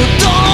こと